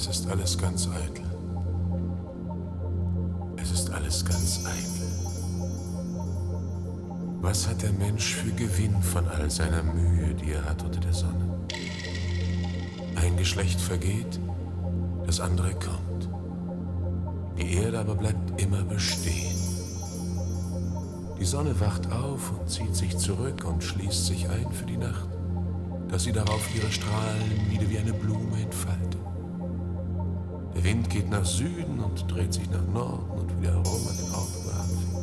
Es ist alles ganz eitel. Es ist alles ganz eitel. Was hat der Mensch für Gewinn von all seiner Mühe, die er hat unter der Sonne? Ein Geschlecht vergeht, das andere kommt. Die Erde aber bleibt immer bestehen. Die Sonne wacht auf und zieht sich zurück und schließt sich ein für die Nacht, dass sie darauf ihre Strahlen wieder wie eine Blume entfaltet. Der Wind geht nach Süden und dreht sich nach Norden und wieder herum an den Ort, wo er anfing.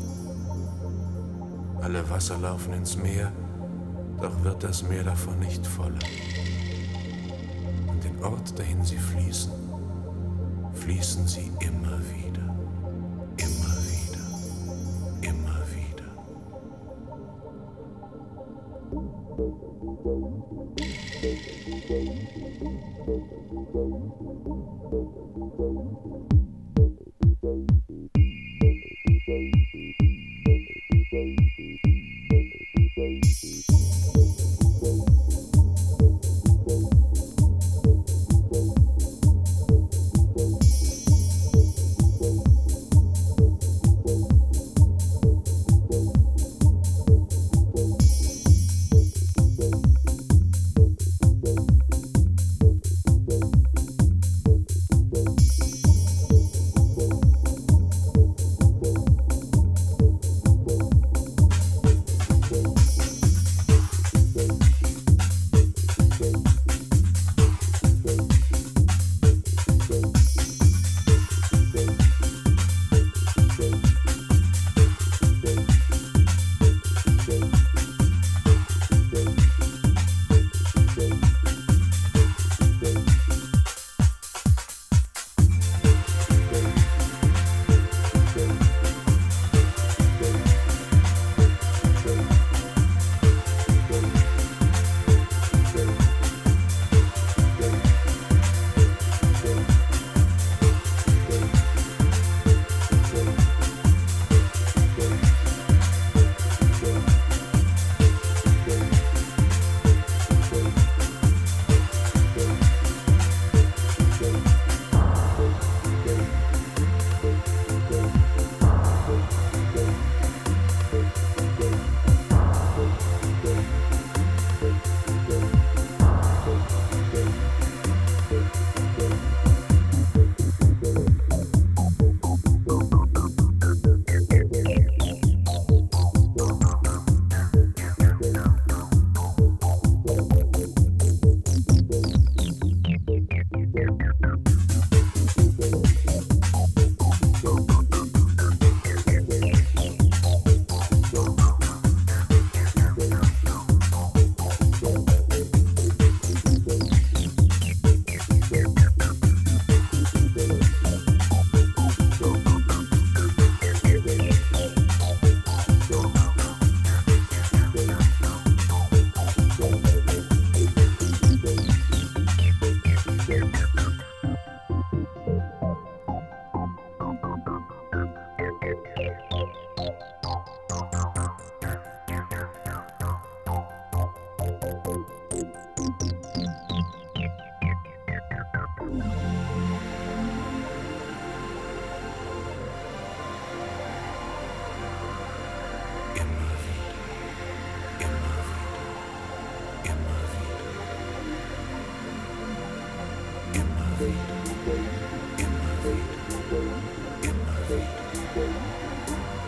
Alle Wasser laufen ins Meer, doch wird das Meer davon nicht voller. Und den Ort, dahin sie fließen, fließen sie immer wieder, immer wieder, immer wieder. Thank you.